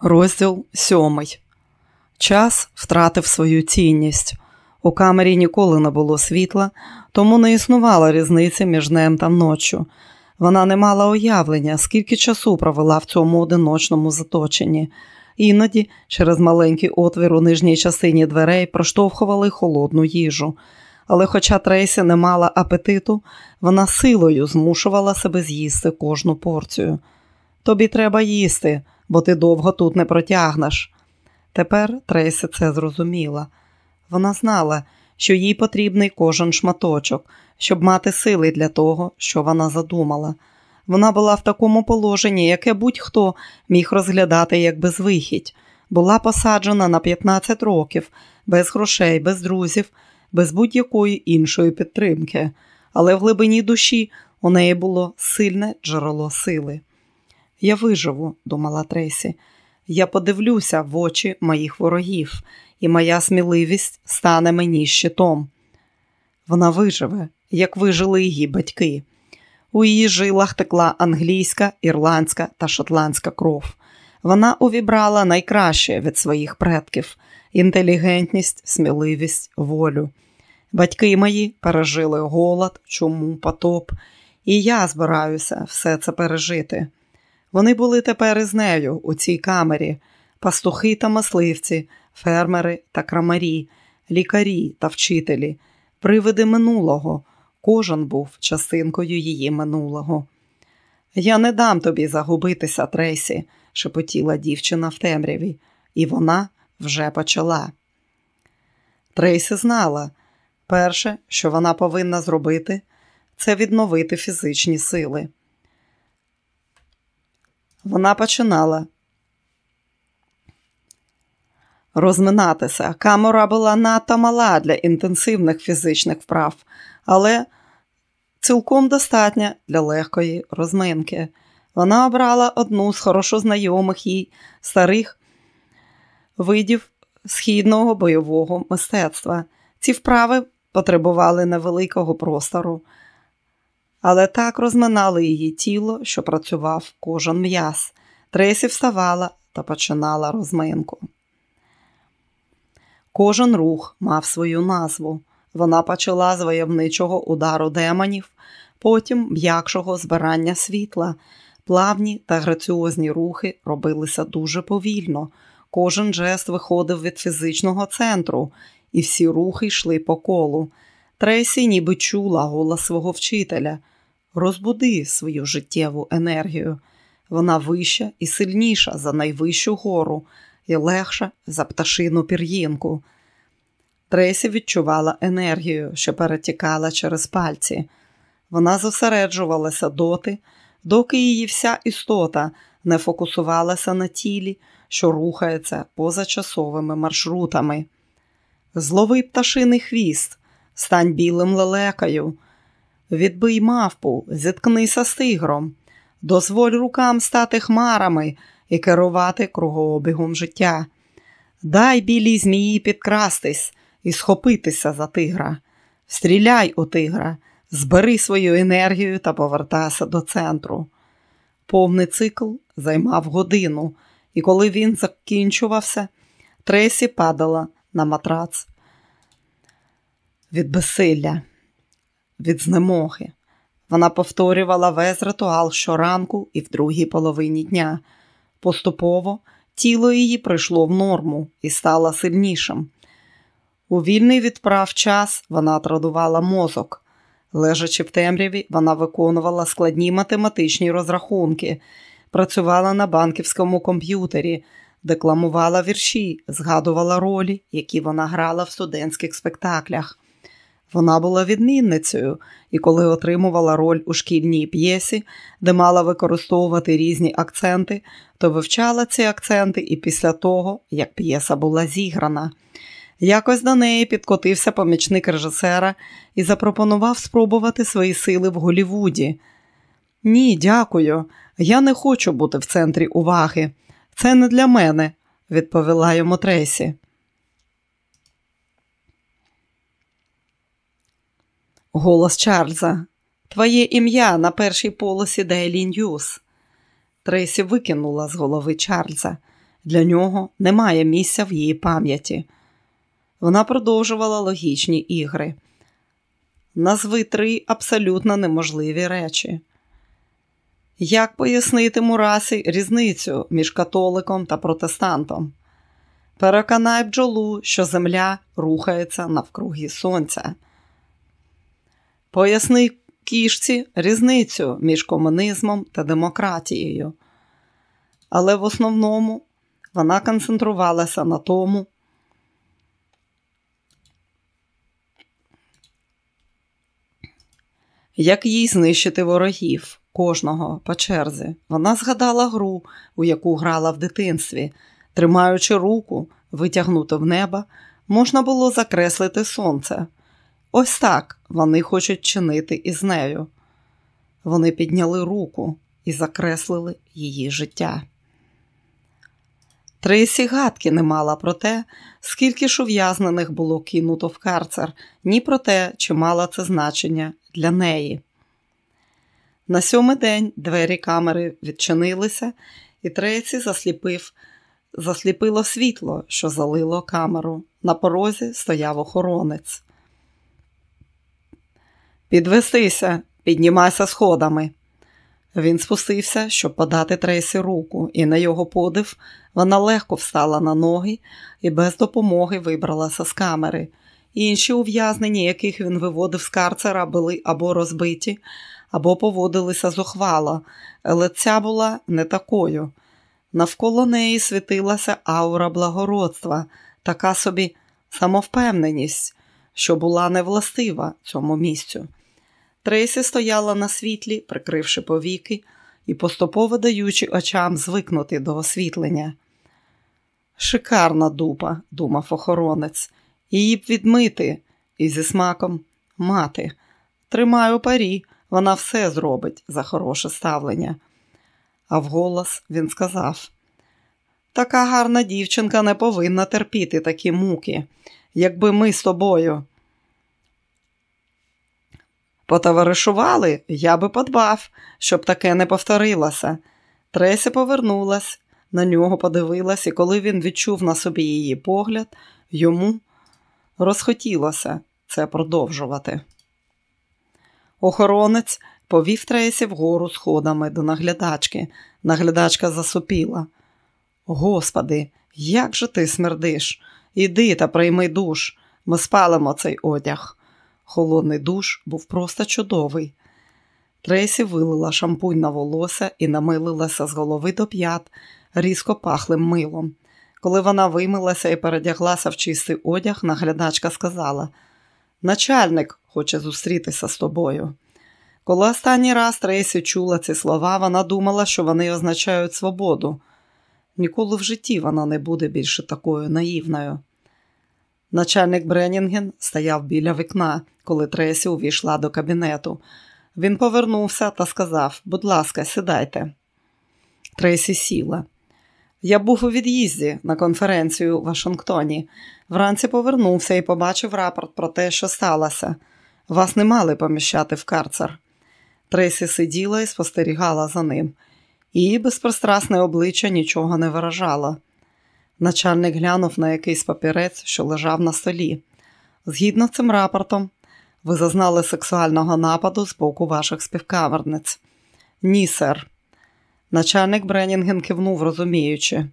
Розділ сьомий. Час втратив свою цінність. У камері ніколи не було світла, тому не існувала різниці між днем та ноччю. Вона не мала уявлення, скільки часу провела в цьому одиночному заточенні. Іноді через маленький отвір у нижній частині дверей проштовхували холодну їжу. Але, хоча Трейсі не мала апетиту, вона силою змушувала себе з'їсти кожну порцію. Тобі треба їсти, бо ти довго тут не протягнеш. Тепер Трейсі це зрозуміла. Вона знала, що їй потрібний кожен шматочок, щоб мати сили для того, що вона задумала. Вона була в такому положенні, яке будь-хто міг розглядати як безвихідь. Була посаджена на 15 років, без грошей, без друзів, без будь-якої іншої підтримки, але в глибині душі у неї було сильне джерело сили. Я виживу, думала Тресі. Я подивлюся в очі моїх ворогів, і моя сміливість стане мені щитом. Вона виживе, як вижили її батьки. У її жилах текла англійська, ірландська та шотландська кров. Вона увібрала найкраще від своїх предків інтелігентність, сміливість, волю. Батьки мої пережили голод, чуму, потоп, і я збираюся все це пережити. Вони були тепер із нею у цій камері, пастухи та мисливці, фермери та крамарі, лікарі та вчителі, привиди минулого. Кожен був частинкою її минулого. Я не дам тобі загубитися, Трейсі, шепотіла дівчина в темряві, і вона вже почала. Трейсі знала, перше, що вона повинна зробити, це відновити фізичні сили. Вона починала розминатися. Камера була надто мала для інтенсивних фізичних вправ, але цілком достатня для легкої розминки. Вона обрала одну з хорошо знайомих їй старих видів східного бойового мистецтва. Ці вправи потребували невеликого простору, але так розминали її тіло, що працював кожен м'яз. Тресі вставала та починала розминку. Кожен рух мав свою назву. Вона почала з войовничого удару демонів, потім м'якшого збирання світла. Плавні та граціозні рухи робилися дуже повільно. Кожен жест виходив від фізичного центру, і всі рухи йшли по колу. Тресі ніби чула голос свого вчителя. Розбуди свою життєву енергію. Вона вища і сильніша за найвищу гору і легша за пташину пір'їнку. Тресі відчувала енергію, що перетікала через пальці. Вона зосереджувалася доти, доки її вся істота не фокусувалася на тілі, що рухається позачасовими маршрутами. Зловий пташиний хвіст, стань білим лелекою, відбий мавпу, зіткнися з тигром, дозволь рукам стати хмарами і керувати кругообігом життя. Дай білій змії підкрастись і схопитися за тигра. Стріляй у тигра, збери свою енергію та повертайся до центру. Повний цикл займав годину, і коли він закінчувався, Тресі падала на матрац від безсилля, від знемоги. Вона повторювала весь ритуал щоранку і в другій половині дня. Поступово тіло її прийшло в норму і стало сильнішим. У вільний відправ час вона традувала мозок. Лежачи в темряві, вона виконувала складні математичні розрахунки, працювала на банківському комп'ютері, декламувала вірші, згадувала ролі, які вона грала в студентських спектаклях. Вона була відмінницею, і коли отримувала роль у шкільній п'єсі, де мала використовувати різні акценти, то вивчала ці акценти і після того, як п'єса була зіграна. Якось до неї підкотився помічник режисера і запропонував спробувати свої сили в Голівуді. Ні, дякую. Я не хочу бути в центрі уваги. Це не для мене, відповіла йому Тресі. Голос Чарльза. Твоє ім'я на першій полосі Daily News». Тресі викинула з голови Чарльза. Для нього немає місця в її пам'яті. Вона продовжувала логічні ігри. Назви три абсолютно неможливі речі. Як пояснити Мурасі різницю між католиком та протестантом? Переконай бджолу, що земля рухається навкруги сонця. Поясни кішці різницю між комунізмом та демократією. Але в основному вона концентрувалася на тому, як їй знищити ворогів кожного по черзі. Вона згадала гру, у яку грала в дитинстві. Тримаючи руку, витягнуту в небо, можна було закреслити сонце. Ось так вони хочуть чинити із нею. Вони підняли руку і закреслили її життя. Трейсі гадки не мала про те, скільки ж ув'язнених було кинуто в карцер, ні про те, чи мало це значення для неї. На сьомий день двері камери відчинилися, і Трейсі засліпив, засліпило світло, що залило камеру. На порозі стояв охоронець. Підвестися, піднімайся сходами. Він спустився, щоб подати Трейсі руку, і на його подив вона легко встала на ноги і без допомоги вибралася з камери. Інші ув'язнені, яких він виводив з карцера, були або розбиті, або поводилися зухвало, але ця була не такою. Навколо неї світилася аура благородства, така собі самовпевненість, що була невластива цьому місцю. Трейсі стояла на світлі, прикривши повіки і поступово даючи очам звикнути до освітлення. Шикарна дупа, думав охоронець, її б відмити і зі смаком мати. Тримаю парі, вона все зробить за хороше ставлення. А вголос він сказав: така гарна дівчинка не повинна терпіти такі муки, якби ми з тобою. Потоваришували, я би подбав, щоб таке не повторилося. Тресі повернулась, на нього подивилась, і коли він відчув на собі її погляд, йому розхотілося це продовжувати. Охоронець повів Тресі вгору сходами до наглядачки. Наглядачка засопіла. Господи, як же ти смердиш? Іди та прийми душ, ми спалимо цей одяг. Холодний душ був просто чудовий. Тресі вилила шампунь на волосся і намилилася з голови до п'ят, різко пахлим милом. Коли вона вимилася і передяглася в чистий одяг, наглядачка сказала: Начальник хоче зустрітися з тобою. Коли останній раз Трейсі чула ці слова, вона думала, що вони означають свободу. Ніколи в житті вона не буде більше такою наївною. Начальник Бреннінген стояв біля вікна, коли Тресі увійшла до кабінету. Він повернувся та сказав: Будь ласка, сідайте. Тресі сіла. Я був у від'їзді на конференцію у Вашингтоні. Вранці повернувся і побачив рапорт про те, що сталося. Вас не мали поміщати в карцер. Тресі сиділа і спостерігала за ним. Її безпристрасне обличчя нічого не виражало. Начальник глянув на якийсь папірець, що лежав на столі. Згідно з цим рапортом, ви зазнали сексуального нападу з боку ваших співкаверниць. Ні, сер. Начальник Бреннінген кивнув, розуміючи.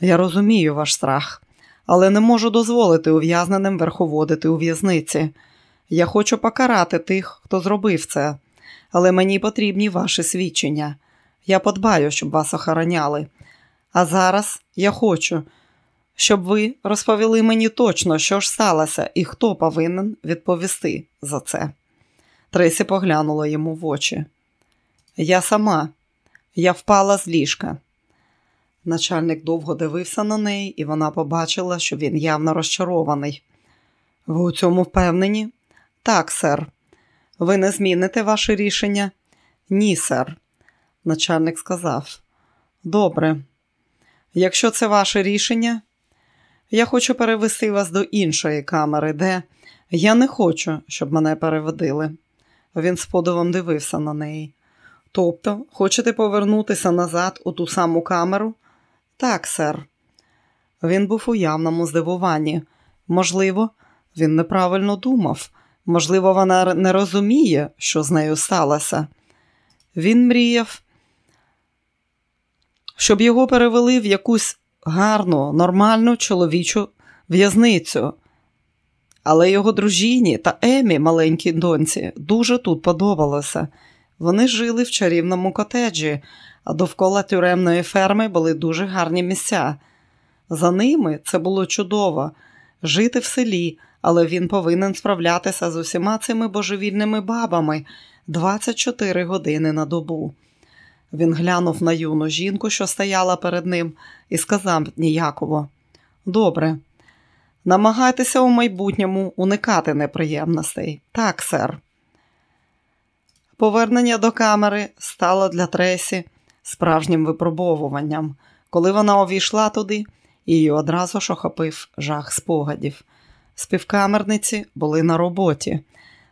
Я розумію ваш страх, але не можу дозволити ув'язненим верховодити у в'язниці. Я хочу покарати тих, хто зробив це, але мені потрібні ваші свідчення. Я подбаю, щоб вас охороняли. А зараз я хочу, щоб ви розповіли мені точно, що ж сталося і хто повинен відповісти за це. Тресі поглянула йому в очі. Я сама, я впала з ліжка. Начальник довго дивився на неї, і вона побачила, що він явно розчарований. Ви у цьому впевнені? Так, сер. Ви не зміните ваше рішення? Ні, сер. Начальник сказав. Добре, Якщо це ваше рішення, я хочу перевести вас до іншої камери, де я не хочу, щоб мене переводили. Він з подивом дивився на неї. Тобто, хочете повернутися назад у ту саму камеру? Так, сер. Він був у явному здивуванні. Можливо, він неправильно думав. Можливо, вона не розуміє, що з нею сталося. Він мріяв, щоб його перевели в якусь гарну, нормальну чоловічу в'язницю. Але його дружині та Емі, маленькій доньці, дуже тут подобалося. Вони жили в чарівному котеджі, а довкола тюремної ферми були дуже гарні місця. За ними це було чудово жити в селі, але він повинен справлятися з усіма цими божевільними бабами 24 години на добу. Він глянув на юну жінку, що стояла перед ним, і сказав ніяково: Добре, намагайтеся у майбутньому уникати неприємностей. Так, сер. Повернення до камери стало для Тресі справжнім випробовуванням. Коли вона увійшла туди, її одразу ж охопив жах спогадів. Співкамерниці були на роботі.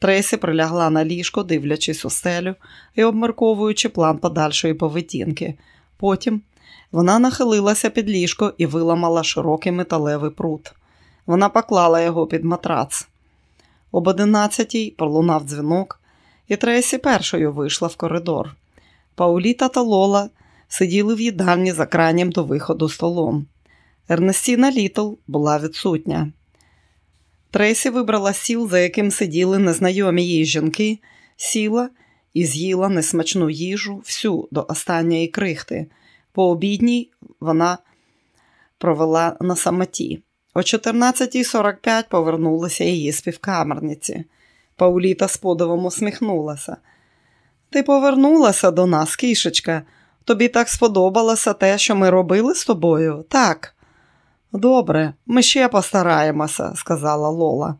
Тресі прилягла на ліжко, дивлячись у стелю і обмірковуючи план подальшої поведінки. Потім вона нахилилася під ліжко і виламала широкий металевий прут. Вона поклала його під матрац. Об одинадцятій пролунав дзвінок, і Тресі першою вийшла в коридор. Пауліта та Лола сиділи в їдальні за крайнім до виходу столом. Ернестіна Літл була відсутня. Тресі вибрала сіл, за яким сиділи незнайомі їй жінки, сіла і з'їла несмачну їжу всю до останньої крихти. По обідній вона провела на самоті. О 14.45 повернулися її співкамерниці. Пауліта з подивом усміхнулася. Ти повернулася до нас, кішечка. Тобі так сподобалося те, що ми робили з тобою? Так. Добре, ми ще постараємося, сказала Лола.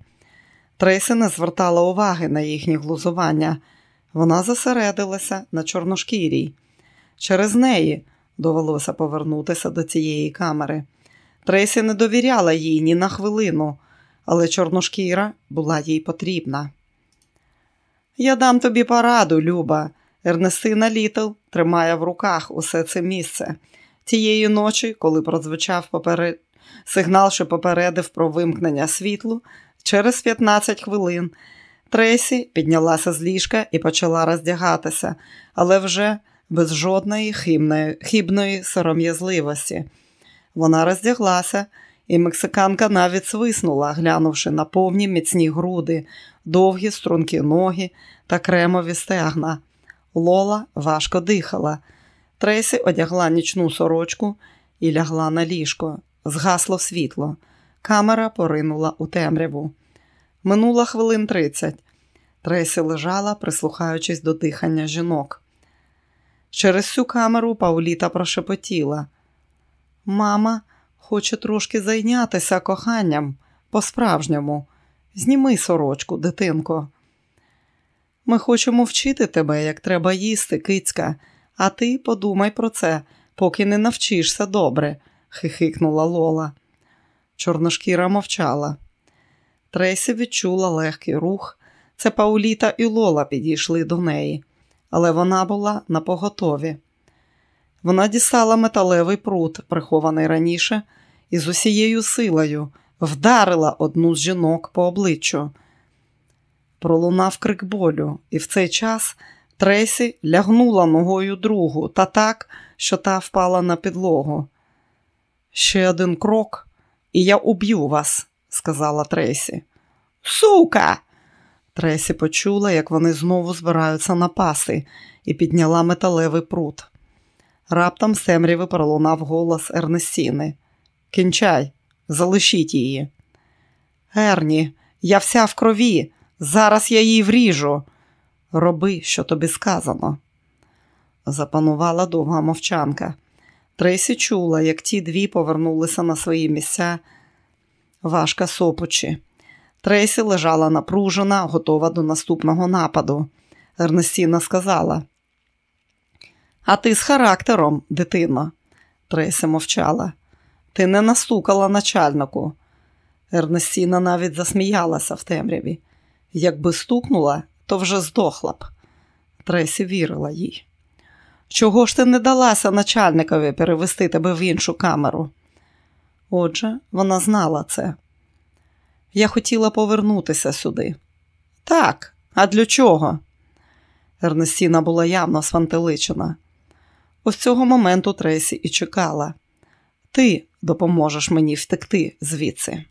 Трейсі не звертала уваги на їхні глузування. Вона зосередилася на чорношкірій. Через неї довелося повернутися до цієї камери. Трейсі не довіряла їй ні на хвилину, але чорношкіра була їй потрібна. Я дам тобі пораду, Люба. Ернестина Літл тримає в руках усе це місце. Тієї ночі, коли прозвучав поперед... сигнал, що попередив про вимкнення світлу, через 15 хвилин Тресі піднялася з ліжка і почала роздягатися, але вже без жодної хибної, хибної сором'язливості. Вона роздяглася, і мексиканка навіть свиснула, глянувши на повні міцні груди, довгі стрункі ноги та кремові стегна. Лола важко дихала. Тресі одягла нічну сорочку і лягла на ліжко. Згасло світло. Камера поринула у темряву. Минуло хвилин тридцять. Тресі лежала, прислухаючись до дихання жінок. Через цю камеру Пауліта прошепотіла. Мама хоче трошки зайнятися коханням по-справжньому. Зніми сорочку, дитинко. Ми хочемо вчити тебе, як треба їсти, кицька, а ти подумай про це, поки не навчишся добре, хихикнула Лола. Чорношкіра мовчала. Тресі відчула легкий рух. Це Пауліта і Лола підійшли до неї, але вона була на поготові. Вона дістала металевий прут, прихований раніше, і з усією силою вдарила одну з жінок по обличчю. Пролунав крик болю, і в цей час Тресі лягнула ногою другу та так, що та впала на підлогу. Ще один крок, і я уб'ю вас, сказала Тресі. Сука! Тресі почула, як вони знову збираються напасти, і підняла металевий прут. Раптом з пролунав голос Ернестіни. Кінчай, залишіть її. Ерні, я вся в крові. Зараз я її вріжу. Роби, що тобі сказано. Запанувала довга мовчанка. Тресі чула, як ті дві повернулися на свої місця, важко сопучи. Тресі лежала напружена, готова до наступного нападу. Ернестіна сказала: А ти з характером, дитино. Тресі мовчала. Ти не настукала начальнику. Ернестіна навіть засміялася в темряві. Якби стукнула, то вже здохла б. Тресі вірила їй. Чого ж ти не далася начальникові перевести тебе в іншу камеру? Отже, вона знала це. Я хотіла повернутися сюди. Так, а для чого? Ернестіна була явно свантеличена. Ось цього моменту Тресі і чекала. Ти допоможеш мені втекти звідси.